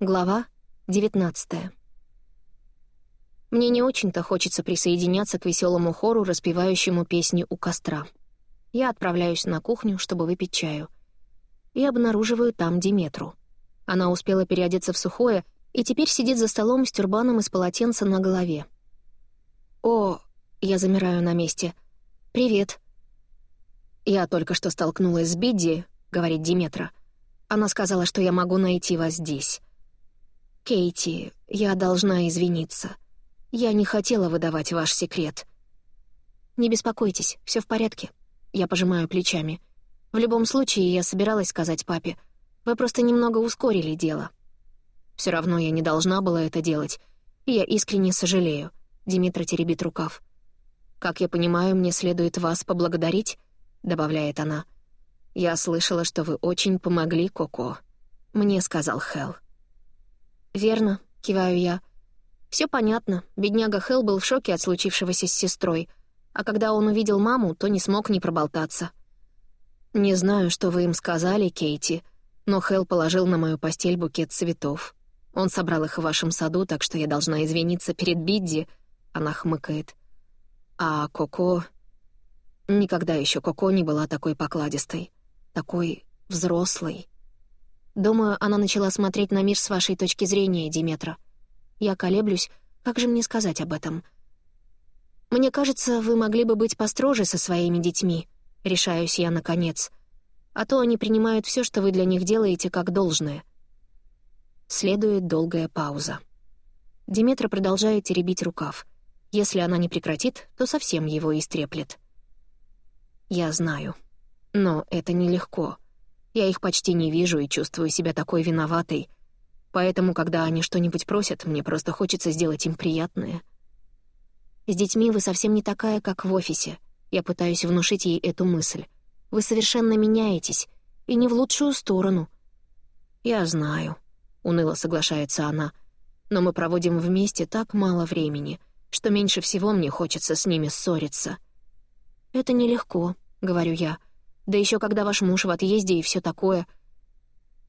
Глава 19 Мне не очень-то хочется присоединяться к веселому хору, распевающему песни у костра. Я отправляюсь на кухню, чтобы выпить чаю. И обнаруживаю там Диметру. Она успела переодеться в сухое и теперь сидит за столом с тюрбаном из полотенца на голове. «О!» — я замираю на месте. «Привет!» «Я только что столкнулась с Бидди», — говорит Диметра. «Она сказала, что я могу найти вас здесь». «Кейти, я должна извиниться. Я не хотела выдавать ваш секрет». «Не беспокойтесь, все в порядке». Я пожимаю плечами. «В любом случае, я собиралась сказать папе. Вы просто немного ускорили дело». Все равно я не должна была это делать, я искренне сожалею. Димитра теребит рукав. «Как я понимаю, мне следует вас поблагодарить?» — добавляет она. «Я слышала, что вы очень помогли Коко», — мне сказал Хелл. «Верно», — киваю я. Все понятно, бедняга Хелл был в шоке от случившегося с сестрой, а когда он увидел маму, то не смог не проболтаться. «Не знаю, что вы им сказали, Кейти, но Хелл положил на мою постель букет цветов. Он собрал их в вашем саду, так что я должна извиниться перед Бидди», — она хмыкает. «А Коко...» Никогда еще Коко не была такой покладистой, такой взрослой. Думаю, она начала смотреть на мир с вашей точки зрения, Диметра. Я колеблюсь, как же мне сказать об этом? Мне кажется, вы могли бы быть построже со своими детьми, решаюсь я наконец. А то они принимают все, что вы для них делаете, как должное. Следует долгая пауза. Диметра продолжает теребить рукав. Если она не прекратит, то совсем его истреплет. Я знаю. Но это нелегко. Я их почти не вижу и чувствую себя такой виноватой. Поэтому, когда они что-нибудь просят, мне просто хочется сделать им приятное. С детьми вы совсем не такая, как в офисе. Я пытаюсь внушить ей эту мысль. Вы совершенно меняетесь, и не в лучшую сторону. Я знаю, — уныло соглашается она, но мы проводим вместе так мало времени, что меньше всего мне хочется с ними ссориться. Это нелегко, — говорю я, — да еще когда ваш муж в отъезде и все такое.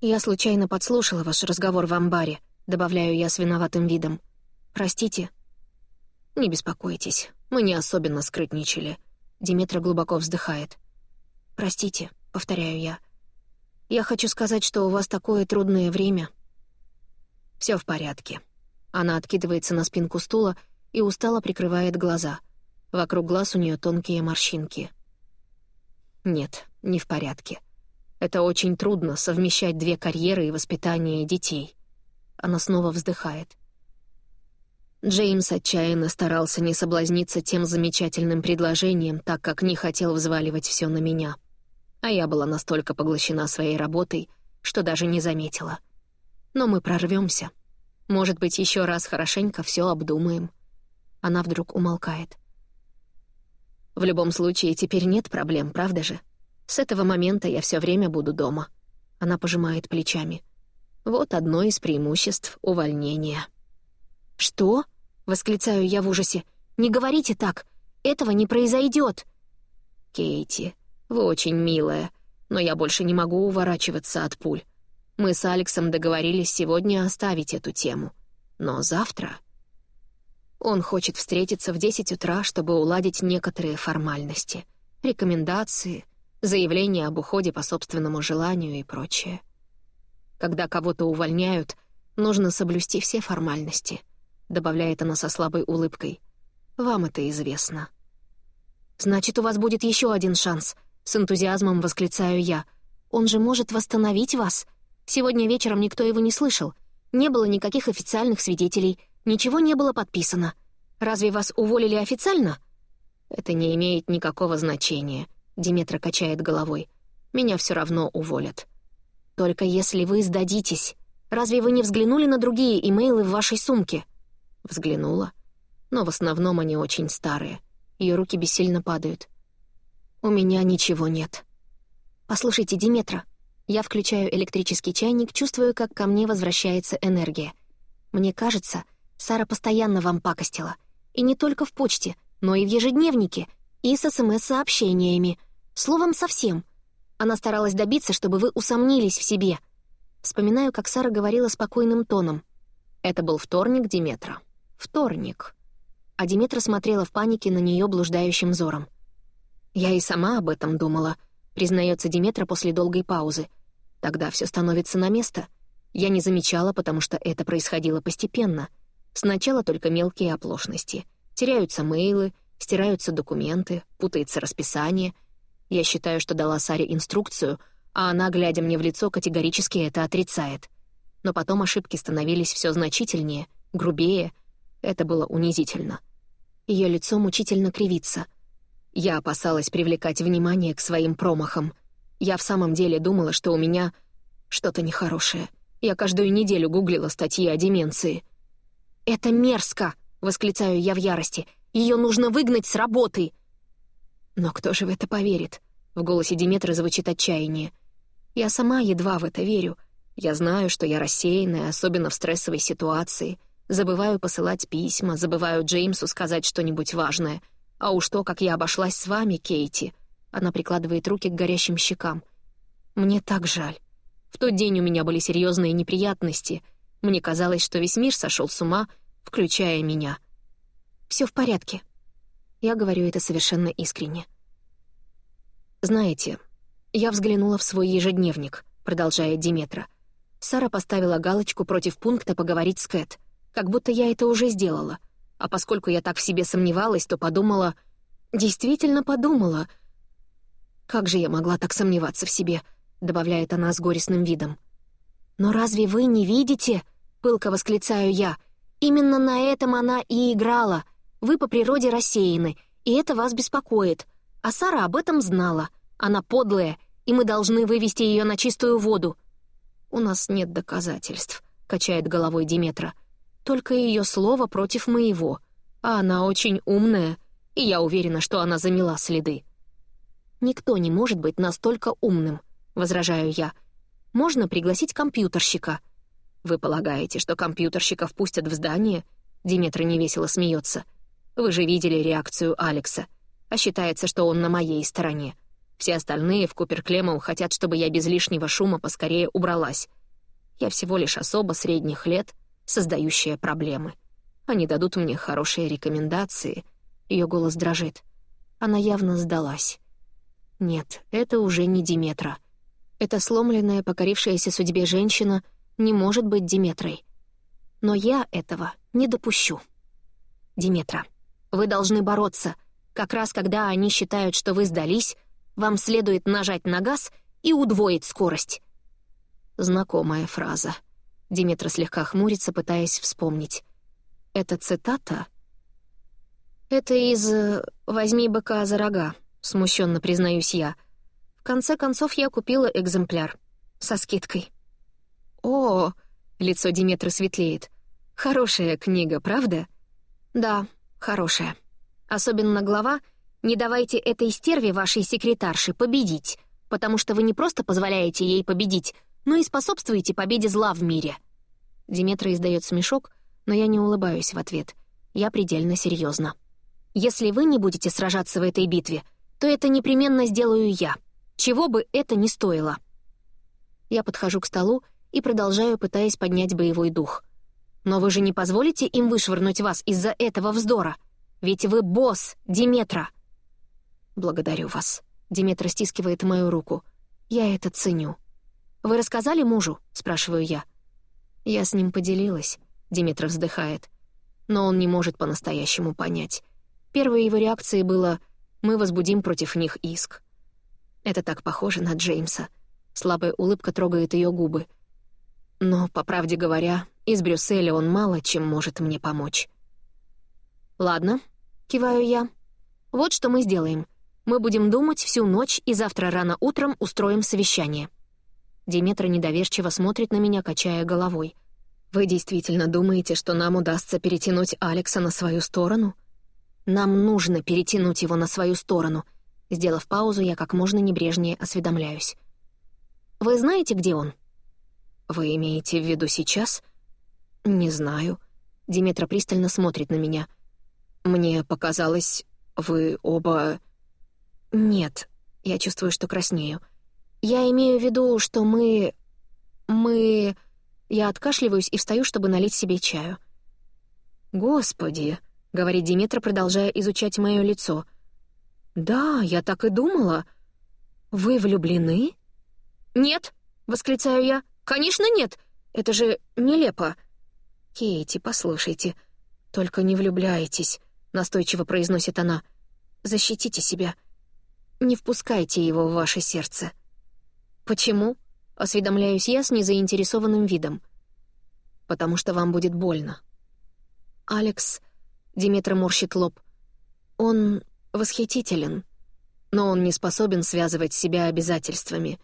Я случайно подслушала ваш разговор в амбаре, добавляю я с виноватым видом. Простите. Не беспокойтесь, мы не особенно скрытничали. Диметра глубоко вздыхает. Простите, повторяю я. Я хочу сказать, что у вас такое трудное время. Все в порядке. Она откидывается на спинку стула и устало прикрывает глаза. Вокруг глаз у нее тонкие морщинки. Нет, не в порядке. Это очень трудно совмещать две карьеры и воспитание детей. Она снова вздыхает. Джеймс отчаянно старался не соблазниться тем замечательным предложением, так как не хотел взваливать все на меня. А я была настолько поглощена своей работой, что даже не заметила. Но мы прорвемся. Может быть, еще раз хорошенько все обдумаем. Она вдруг умолкает. В любом случае, теперь нет проблем, правда же? С этого момента я все время буду дома. Она пожимает плечами. Вот одно из преимуществ увольнения. «Что?» — восклицаю я в ужасе. «Не говорите так! Этого не произойдет!» «Кейти, вы очень милая, но я больше не могу уворачиваться от пуль. Мы с Алексом договорились сегодня оставить эту тему. Но завтра...» Он хочет встретиться в 10 утра, чтобы уладить некоторые формальности, рекомендации, заявления об уходе по собственному желанию и прочее. Когда кого-то увольняют, нужно соблюсти все формальности, добавляет она со слабой улыбкой. Вам это известно. Значит, у вас будет еще один шанс, с энтузиазмом восклицаю я. Он же может восстановить вас. Сегодня вечером никто его не слышал. Не было никаких официальных свидетелей — Ничего не было подписано. Разве вас уволили официально? Это не имеет никакого значения. Диметра качает головой. Меня все равно уволят. Только если вы сдадитесь. Разве вы не взглянули на другие имейлы в вашей сумке? Взглянула. Но в основном они очень старые. Ее руки бессильно падают. У меня ничего нет. Послушайте, Диметра. Я включаю электрический чайник, чувствую, как ко мне возвращается энергия. Мне кажется, Сара постоянно вам пакостила. И не только в почте, но и в ежедневнике, и с СМС-сообщениями. Словом, совсем. Она старалась добиться, чтобы вы усомнились в себе. Вспоминаю, как Сара говорила спокойным тоном. Это был вторник Диметра. Вторник. А Диметра смотрела в панике на нее блуждающим взором. «Я и сама об этом думала», — признается Диметра после долгой паузы. «Тогда все становится на место. Я не замечала, потому что это происходило постепенно. Сначала только мелкие оплошности. Теряются мейлы, стираются документы, путается расписание. Я считаю, что дала Саре инструкцию, а она, глядя мне в лицо, категорически это отрицает. Но потом ошибки становились все значительнее, грубее. Это было унизительно. Ее лицо мучительно кривится. Я опасалась привлекать внимание к своим промахам. Я в самом деле думала, что у меня что-то нехорошее. Я каждую неделю гуглила статьи о деменции. «Это мерзко!» — восклицаю я в ярости. Ее нужно выгнать с работы!» «Но кто же в это поверит?» — в голосе Диметры звучит отчаяние. «Я сама едва в это верю. Я знаю, что я рассеянная, особенно в стрессовой ситуации. Забываю посылать письма, забываю Джеймсу сказать что-нибудь важное. А уж то, как я обошлась с вами, Кейти». Она прикладывает руки к горящим щекам. «Мне так жаль. В тот день у меня были серьезные неприятности. Мне казалось, что весь мир сошел с ума, включая меня. Все в порядке. Я говорю это совершенно искренне. Знаете, я взглянула в свой ежедневник, продолжает Диметра. Сара поставила галочку против пункта «поговорить с Кэт», как будто я это уже сделала. А поскольку я так в себе сомневалась, то подумала... Действительно подумала. Как же я могла так сомневаться в себе, добавляет она с горестным видом. «Но разве вы не видите?» — пылко восклицаю я. «Именно на этом она и играла. Вы по природе рассеяны, и это вас беспокоит. А Сара об этом знала. Она подлая, и мы должны вывести ее на чистую воду». «У нас нет доказательств», — качает головой Диметра. «Только ее слово против моего. А она очень умная, и я уверена, что она замела следы». «Никто не может быть настолько умным», — возражаю я. «Можно пригласить компьютерщика». «Вы полагаете, что компьютерщика впустят в здание?» Диметра невесело смеется. Вы же видели реакцию Алекса. А считается, что он на моей стороне. Все остальные в Куперклемоу хотят, чтобы я без лишнего шума поскорее убралась. Я всего лишь особо средних лет, создающая проблемы. Они дадут мне хорошие рекомендации. Ее голос дрожит. Она явно сдалась. Нет, это уже не Диметра. Эта сломленная, покорившаяся судьбе женщина не может быть Диметрой. Но я этого не допущу. Диметра. Вы должны бороться. Как раз когда они считают, что вы сдались, вам следует нажать на газ и удвоить скорость». Знакомая фраза. Диметра слегка хмурится, пытаясь вспомнить. «Это цитата?» «Это из э, «Возьми быка за рога», — смущенно признаюсь я. В конце концов, я купила экземпляр. Со скидкой. «О!» — лицо Диметры светлеет. «Хорошая книга, правда?» «Да, Хорошая. Особенно глава «Не давайте этой стерве вашей секретарше победить», потому что вы не просто позволяете ей победить, но и способствуете победе зла в мире. Диметра издает смешок, но я не улыбаюсь в ответ. Я предельно серьезна. Если вы не будете сражаться в этой битве, то это непременно сделаю я, чего бы это ни стоило. Я подхожу к столу и продолжаю, пытаясь поднять боевой дух — но вы же не позволите им вышвырнуть вас из-за этого вздора? Ведь вы босс, Диметра!» «Благодарю вас». Диметра стискивает мою руку. «Я это ценю». «Вы рассказали мужу?» — спрашиваю я. «Я с ним поделилась», — Диметра вздыхает. «Но он не может по-настоящему понять. Первой его реакцией было «мы возбудим против них иск». Это так похоже на Джеймса. Слабая улыбка трогает ее губы. Но, по правде говоря, из Брюсселя он мало чем может мне помочь. «Ладно», — киваю я. «Вот что мы сделаем. Мы будем думать всю ночь и завтра рано утром устроим совещание». Диметра недоверчиво смотрит на меня, качая головой. «Вы действительно думаете, что нам удастся перетянуть Алекса на свою сторону?» «Нам нужно перетянуть его на свою сторону». Сделав паузу, я как можно небрежнее осведомляюсь. «Вы знаете, где он?» «Вы имеете в виду сейчас?» «Не знаю». Диметра пристально смотрит на меня. «Мне показалось, вы оба...» «Нет». Я чувствую, что краснею. «Я имею в виду, что мы... Мы... Я откашливаюсь и встаю, чтобы налить себе чаю. «Господи!» — говорит Диметра, продолжая изучать мое лицо. «Да, я так и думала. Вы влюблены?» «Нет!» — восклицаю я. «Конечно нет! Это же нелепо!» «Кейти, послушайте, только не влюбляйтесь», — настойчиво произносит она. «Защитите себя. Не впускайте его в ваше сердце». «Почему?» — осведомляюсь я с незаинтересованным видом. «Потому что вам будет больно». «Алекс...» — Диметра морщит лоб. «Он восхитителен, но он не способен связывать себя обязательствами.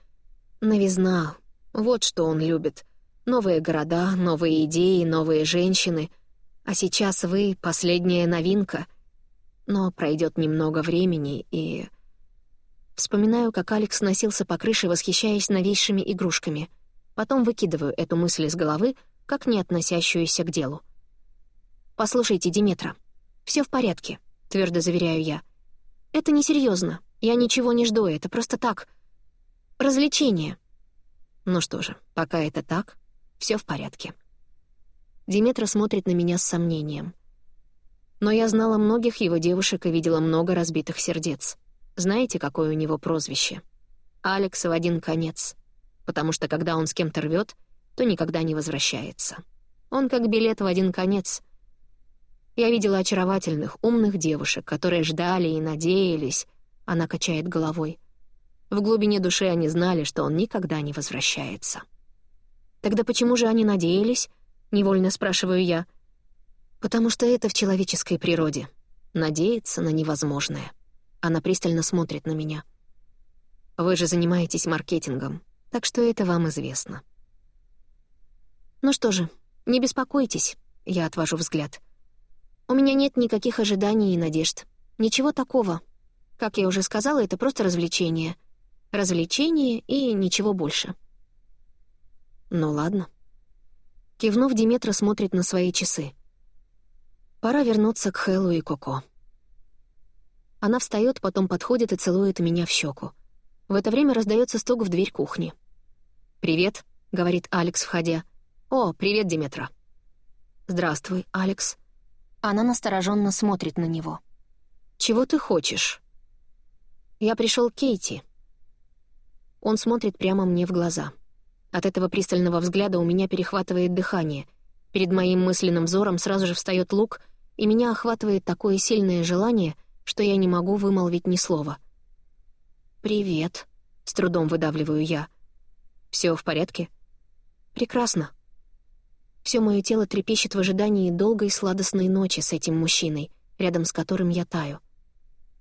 Новизна — вот что он любит. Новые города, новые идеи, новые женщины. А сейчас вы — последняя новинка. Но пройдет немного времени, и... Вспоминаю, как Алекс носился по крыше, восхищаясь новейшими игрушками. Потом выкидываю эту мысль из головы, как не относящуюся к делу. «Послушайте, Диметра, все в порядке», — твердо заверяю я. «Это несерьезно. Я ничего не жду, это просто так. Развлечение». Ну что же, пока это так, все в порядке. Диметра смотрит на меня с сомнением. Но я знала многих его девушек и видела много разбитых сердец. Знаете, какое у него прозвище? Алекс в один конец. Потому что когда он с кем-то рвет, то никогда не возвращается. Он как билет в один конец. Я видела очаровательных, умных девушек, которые ждали и надеялись. Она качает головой. В глубине души они знали, что он никогда не возвращается. «Тогда почему же они надеялись?» — невольно спрашиваю я. «Потому что это в человеческой природе. Надеяться на невозможное». Она пристально смотрит на меня. «Вы же занимаетесь маркетингом, так что это вам известно». «Ну что же, не беспокойтесь», — я отвожу взгляд. «У меня нет никаких ожиданий и надежд. Ничего такого. Как я уже сказала, это просто развлечение. Развлечение и ничего больше». Ну ладно. Кивнув, Диметра смотрит на свои часы. Пора вернуться к Хэллу и Коко. Она встает, потом подходит и целует меня в щеку. В это время раздается стук в дверь кухни. «Привет», — говорит Алекс, входя. «О, привет, Диметра». «Здравствуй, Алекс». Она настороженно смотрит на него. «Чего ты хочешь?» «Я пришел к Кейти». Он смотрит прямо мне в глаза. От этого пристального взгляда у меня перехватывает дыхание. Перед моим мысленным взором сразу же встает лук, и меня охватывает такое сильное желание, что я не могу вымолвить ни слова. «Привет», — с трудом выдавливаю я. Все в порядке?» «Прекрасно». Все мое тело трепещет в ожидании долгой сладостной ночи с этим мужчиной, рядом с которым я таю.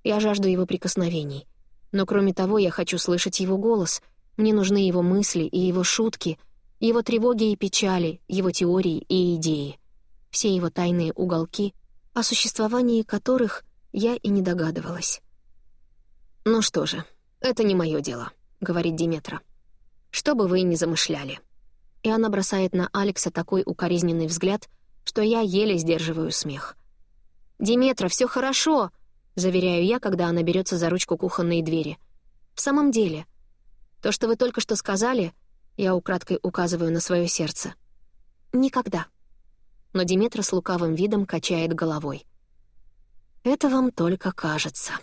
Я жажду его прикосновений. Но кроме того, я хочу слышать его голос — мне нужны его мысли и его шутки, его тревоги и печали, его теории и идеи. Все его тайные уголки, о существовании которых я и не догадывалась. «Ну что же, это не мое дело», — говорит Диметра. «Что бы вы ни замышляли». И она бросает на Алекса такой укоризненный взгляд, что я еле сдерживаю смех. «Диметра, все хорошо!» — заверяю я, когда она берется за ручку кухонной двери. «В самом деле, то, что вы только что сказали, я украдкой указываю на свое сердце. Никогда. Но Диметра с лукавым видом качает головой. Это вам только кажется.